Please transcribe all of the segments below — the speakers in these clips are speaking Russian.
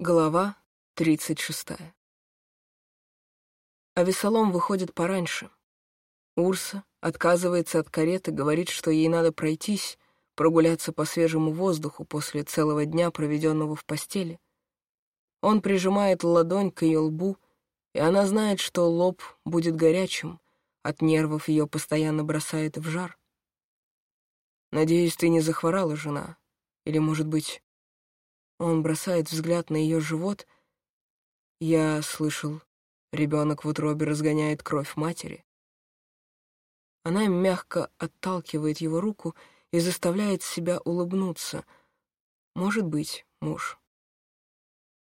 Глава тридцать шестая. Авесолом выходит пораньше. Урса отказывается от кареты, говорит, что ей надо пройтись, прогуляться по свежему воздуху после целого дня, проведенного в постели. Он прижимает ладонь к ее лбу, и она знает, что лоб будет горячим, от нервов ее постоянно бросает в жар. «Надеюсь, ты не захворала, жена? Или, может быть, он бросает взгляд на ее живот. Я слышал, ребенок в утробе разгоняет кровь матери. Она мягко отталкивает его руку и заставляет себя улыбнуться. Может быть, муж.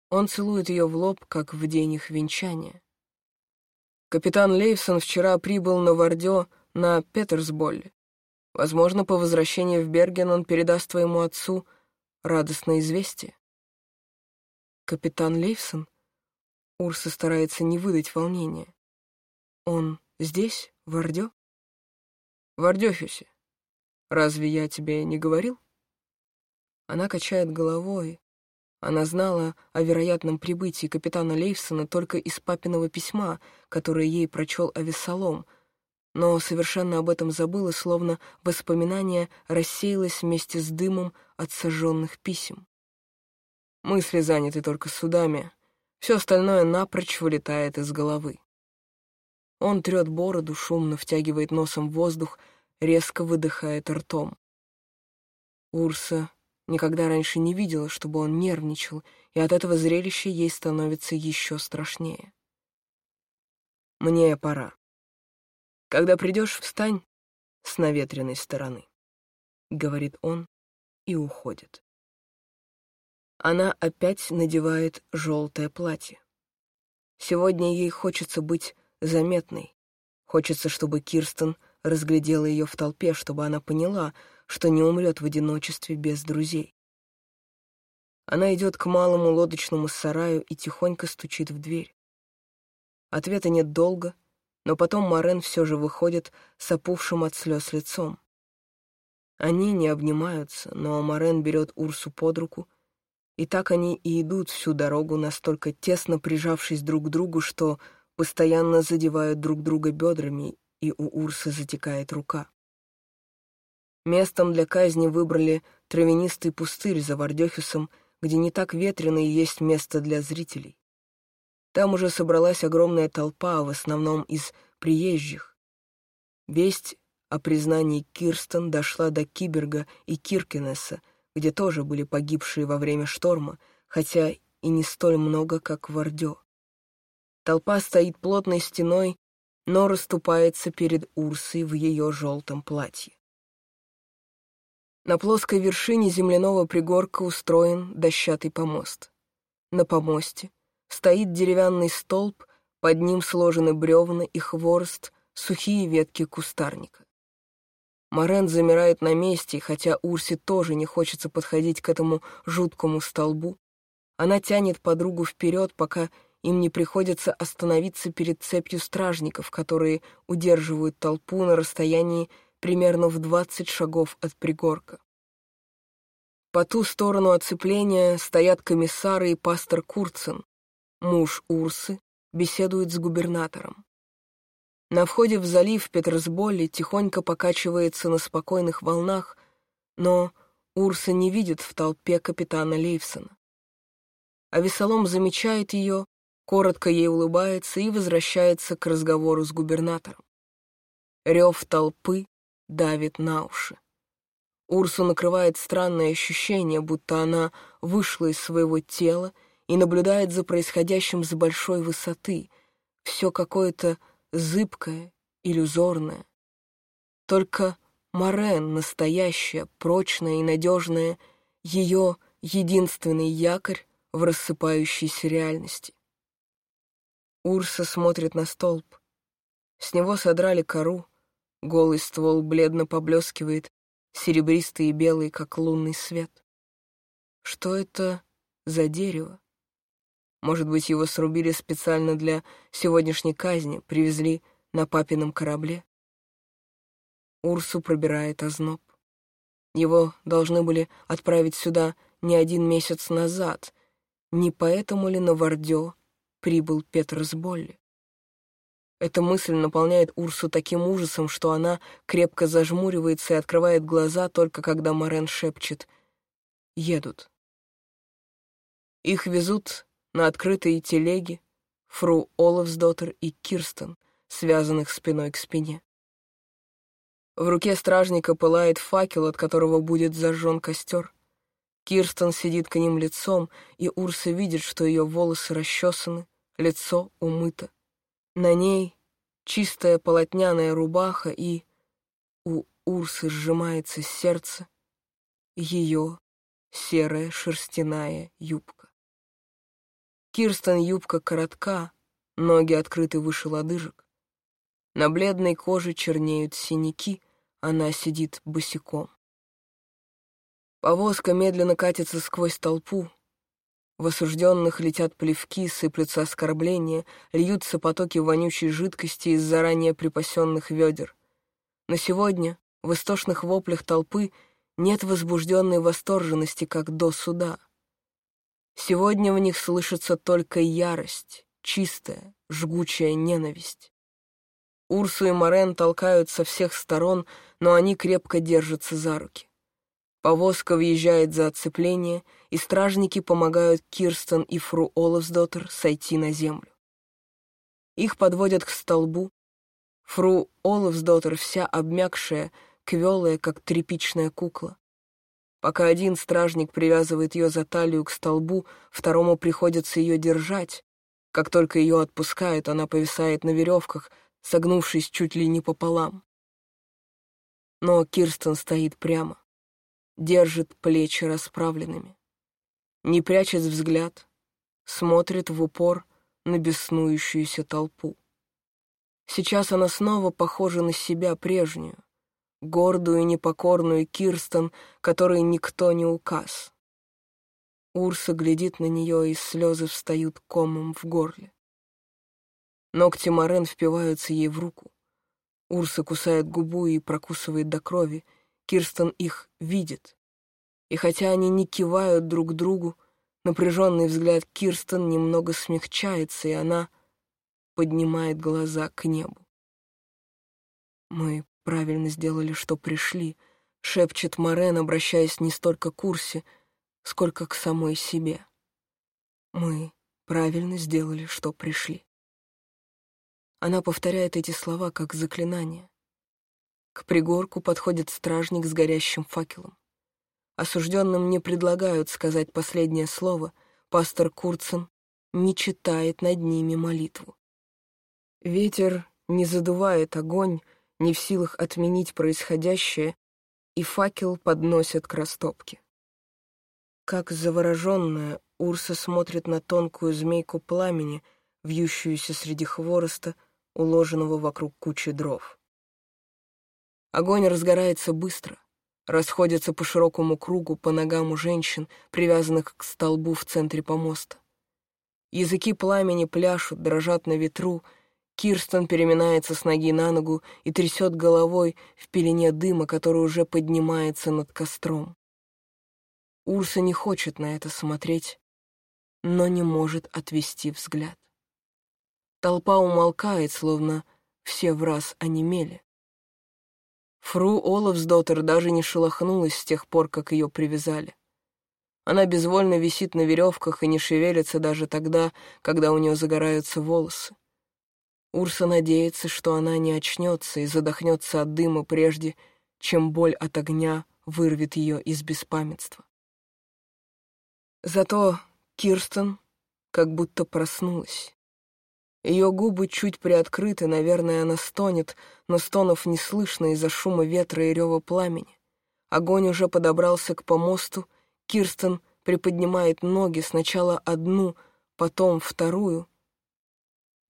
Он целует ее в лоб, как в день их венчания. Капитан Лейвсон вчера прибыл на Вардё на Петерсболле. Возможно, по возвращении в Берген он передаст твоему отцу радостное известие. Капитан Лейвсон? Урса старается не выдать волнения. Он здесь, в Ордё? В Ордёфюсе. Разве я тебе не говорил? Она качает головой. Она знала о вероятном прибытии капитана Лейвсона только из папиного письма, которое ей прочел Авессалом, но совершенно об этом забыла, словно воспоминание рассеялось вместе с дымом от сожженных писем. Мысли заняты только судами, все остальное напрочь вылетает из головы. Он трет бороду, шумно втягивает носом воздух, резко выдыхает ртом. Урса никогда раньше не видела, чтобы он нервничал, и от этого зрелища ей становится еще страшнее. «Мне пора. Когда придешь, встань с наветренной стороны», — говорит он и уходит она опять надевает желтое платье. Сегодня ей хочется быть заметной. Хочется, чтобы Кирстен разглядела ее в толпе, чтобы она поняла, что не умрет в одиночестве без друзей. Она идет к малому лодочному сараю и тихонько стучит в дверь. Ответа нет долго, но потом Морен все же выходит с опухшим от слез лицом. Они не обнимаются, но Морен берет Урсу под руку — и так они и идут всю дорогу, настолько тесно прижавшись друг к другу, что постоянно задевают друг друга бедрами, и у Урса затекает рука. Местом для казни выбрали травянистый пустырь за Вардехюсом, где не так ветрено и есть место для зрителей. Там уже собралась огромная толпа, в основном из приезжих. Весть о признании Кирстен дошла до Киберга и Киркенеса, где тоже были погибшие во время шторма, хотя и не столь много, как в Ордё. Толпа стоит плотной стеной, но расступается перед Урсой в ее желтом платье. На плоской вершине земляного пригорка устроен дощатый помост. На помосте стоит деревянный столб, под ним сложены бревна и хворост, сухие ветки кустарника. Морен замирает на месте, хотя Урсе тоже не хочется подходить к этому жуткому столбу. Она тянет подругу вперед, пока им не приходится остановиться перед цепью стражников, которые удерживают толпу на расстоянии примерно в двадцать шагов от пригорка. По ту сторону оцепления стоят комиссары и пастор Курцен. Муж Урсы беседует с губернатором. На входе в залив Петерсболли тихонько покачивается на спокойных волнах, но Урса не видит в толпе капитана Лейвсона. А Весолом замечает ее, коротко ей улыбается и возвращается к разговору с губернатором. Рев толпы давит на уши. Урсу накрывает странное ощущение, будто она вышла из своего тела и наблюдает за происходящим с большой высоты. Все какое-то зыбкое, иллюзорное. Только Морен, настоящая, прочная и надежная, ее единственный якорь в рассыпающейся реальности. Урса смотрит на столб. С него содрали кору, голый ствол бледно поблескивает, серебристый и белый, как лунный свет. Что это за дерево? Может быть, его срубили специально для сегодняшней казни, привезли на папином корабле? Урсу пробирает озноб. Его должны были отправить сюда не один месяц назад, Не поэтому ли на Вардё прибыл Петр с Болли? Эта мысль наполняет Урсу таким ужасом, что она крепко зажмуривается и открывает глаза только когда Морен шепчет «Едут». Их везут на открытые телеги фру Олафсдоттер и Кирстен, связанных спиной к спине. В руке стражника пылает факел, от которого будет зажжен костер. Кирстен сидит к ним лицом, и Урса видит, что ее волосы расчесаны, лицо умыто. На ней чистая полотняная рубаха, и у Урсы сжимается сердце ее серая шерстяная юбка. Кирстен юбка коротка, ноги открыты выше лодыжек. На бледной коже чернеют синяки, она сидит босиком. Повозка медленно катится сквозь толпу, в осужденных летят плевки, сыплются оскорбления, льются потоки вонючей жидкости из заранее припасенных ведер. Но сегодня в истошных воплях толпы нет возбужденной восторженности, как до суда. Сегодня в них слышится только ярость, чистая, жгучая ненависть. Урсу и Морен толкают со всех сторон, но они крепко держатся за руки. Повозка въезжает за оцепление, и стражники помогают Кирстен и фру Олафсдоттер сойти на землю. Их подводят к столбу. Фру Олафсдоттер вся обмякшая, квелая, как тряпичная кукла. Пока один стражник привязывает ее за талию к столбу, второму приходится ее держать. Как только ее отпускают, она повисает на веревках, согнувшись чуть ли не пополам. Но Кирстен стоит прямо держит плечи расправленными, не прячет взгляд, смотрит в упор на беснующуюся толпу. Сейчас она снова похожа на себя прежнюю, гордую и непокорную Кирстен, которой никто не указ. Урса глядит на нее, и слезы встают комом в горле. Ногти Морен впиваются ей в руку. Урса кусает губу и прокусывает до крови, Кирстен их видит. И хотя они не кивают друг другу, напряженный взгляд Кирстен немного смягчается, и она поднимает глаза к небу. «Мы правильно сделали, что пришли», — шепчет Морен, обращаясь не столько к Курсе, сколько к самой себе. «Мы правильно сделали, что пришли». Она повторяет эти слова как заклинание. К пригорку подходит стражник с горящим факелом. Осужденным не предлагают сказать последнее слово, пастор Курцен не читает над ними молитву. Ветер не задувает огонь, не в силах отменить происходящее, и факел подносят к растопке. Как завороженная, Урса смотрит на тонкую змейку пламени, вьющуюся среди хвороста, уложенного вокруг кучи дров. Огонь разгорается быстро, расходится по широкому кругу по ногам у женщин, привязанных к столбу в центре помоста. Языки пламени пляшут, дрожат на ветру, Кирстен переминается с ноги на ногу и трясет головой в пелене дыма, который уже поднимается над костром. Урса не хочет на это смотреть, но не может отвести взгляд. Толпа умолкает, словно все в раз онемели. Фру Олафсдоттер даже не шелохнулась с тех пор, как ее привязали. Она безвольно висит на веревках и не шевелится даже тогда, когда у нее загораются волосы. Урса надеется, что она не очнется и задохнется от дыма прежде, чем боль от огня вырвет ее из беспамятства. Зато Кирстен как будто проснулась. Ее губы чуть приоткрыты, наверное, она стонет, но стонов не слышно из-за шума ветра и рева пламени. Огонь уже подобрался к помосту, Кирстен приподнимает ноги, сначала одну, потом вторую.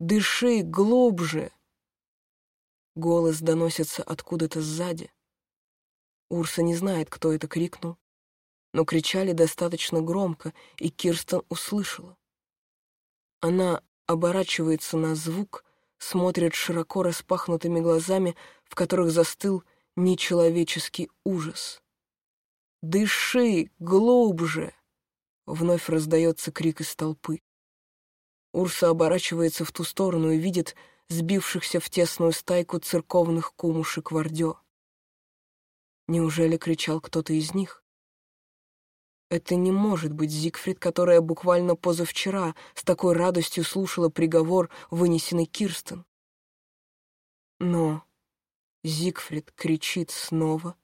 «Дыши глубже!» Голос доносится откуда-то сзади. Урса не знает, кто это крикнул, но кричали достаточно громко, и Кирстен услышала. Она оборачивается на звук, смотрит широко распахнутыми глазами, в которых застыл нечеловеческий ужас. «Дыши глубже!» — вновь раздается крик из толпы. Урса оборачивается в ту сторону и видит сбившихся в тесную стайку церковных кумушек Вардё. Неужели кричал кто-то из них? Это не может быть Зигфрид, которая буквально позавчера с такой радостью слушала приговор, вынесенный Кирстен. Но Зигфрид кричит снова,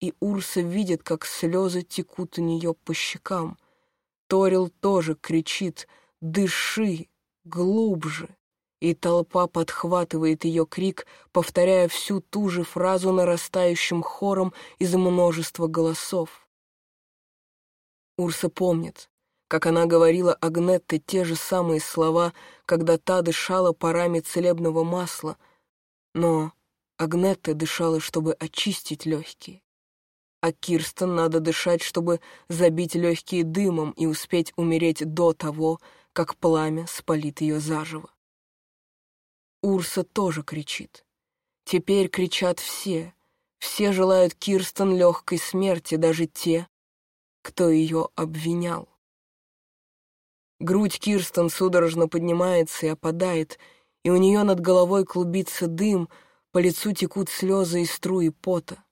и Урса видит, как слезы текут у нее по щекам. Торил тоже кричит «Дыши! Глубже!» И толпа подхватывает ее крик, повторяя всю ту же фразу нарастающим хором из множества голосов. Урса помнит, как она говорила Агнетте те же самые слова, когда та дышала парами целебного масла, но Агнетта дышала, чтобы очистить легкие. А Кирстен надо дышать, чтобы забить легкие дымом и успеть умереть до того, как пламя спалит ее заживо. Урса тоже кричит. Теперь кричат все. Все желают Кирстен легкой смерти, даже те, кто ее обвинял. Грудь Кирстен судорожно поднимается и опадает, и у нее над головой клубится дым, по лицу текут слезы и струи пота.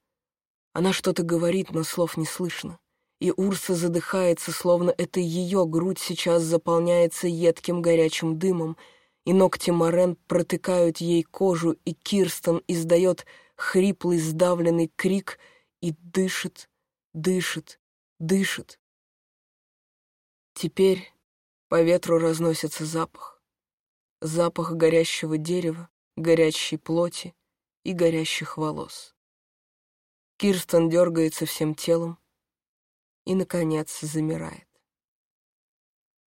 Она что-то говорит, но слов не слышно, и Урса задыхается, словно это ее грудь сейчас заполняется едким горячим дымом, и ногти Морен протыкают ей кожу, и Кирстен издает хриплый сдавленный крик и дышит, дышит, дышит. Теперь по ветру разносится запах. Запах горящего дерева, горящей плоти и горящих волос. Кирстен дергается всем телом и, наконец, замирает.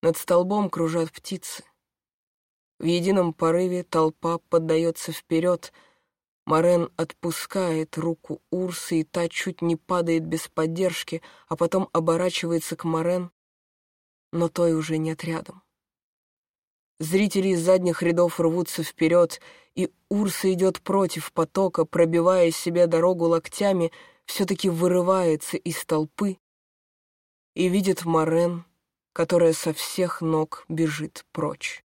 Над столбом кружат птицы. В едином порыве толпа поддается вперед — Морен отпускает руку Урсы, и та чуть не падает без поддержки, а потом оборачивается к Морен, но той уже нет рядом. Зрители из задних рядов рвутся вперед, и Урса идет против потока, пробивая себе дорогу локтями, все-таки вырывается из толпы и видит Морен, которая со всех ног бежит прочь.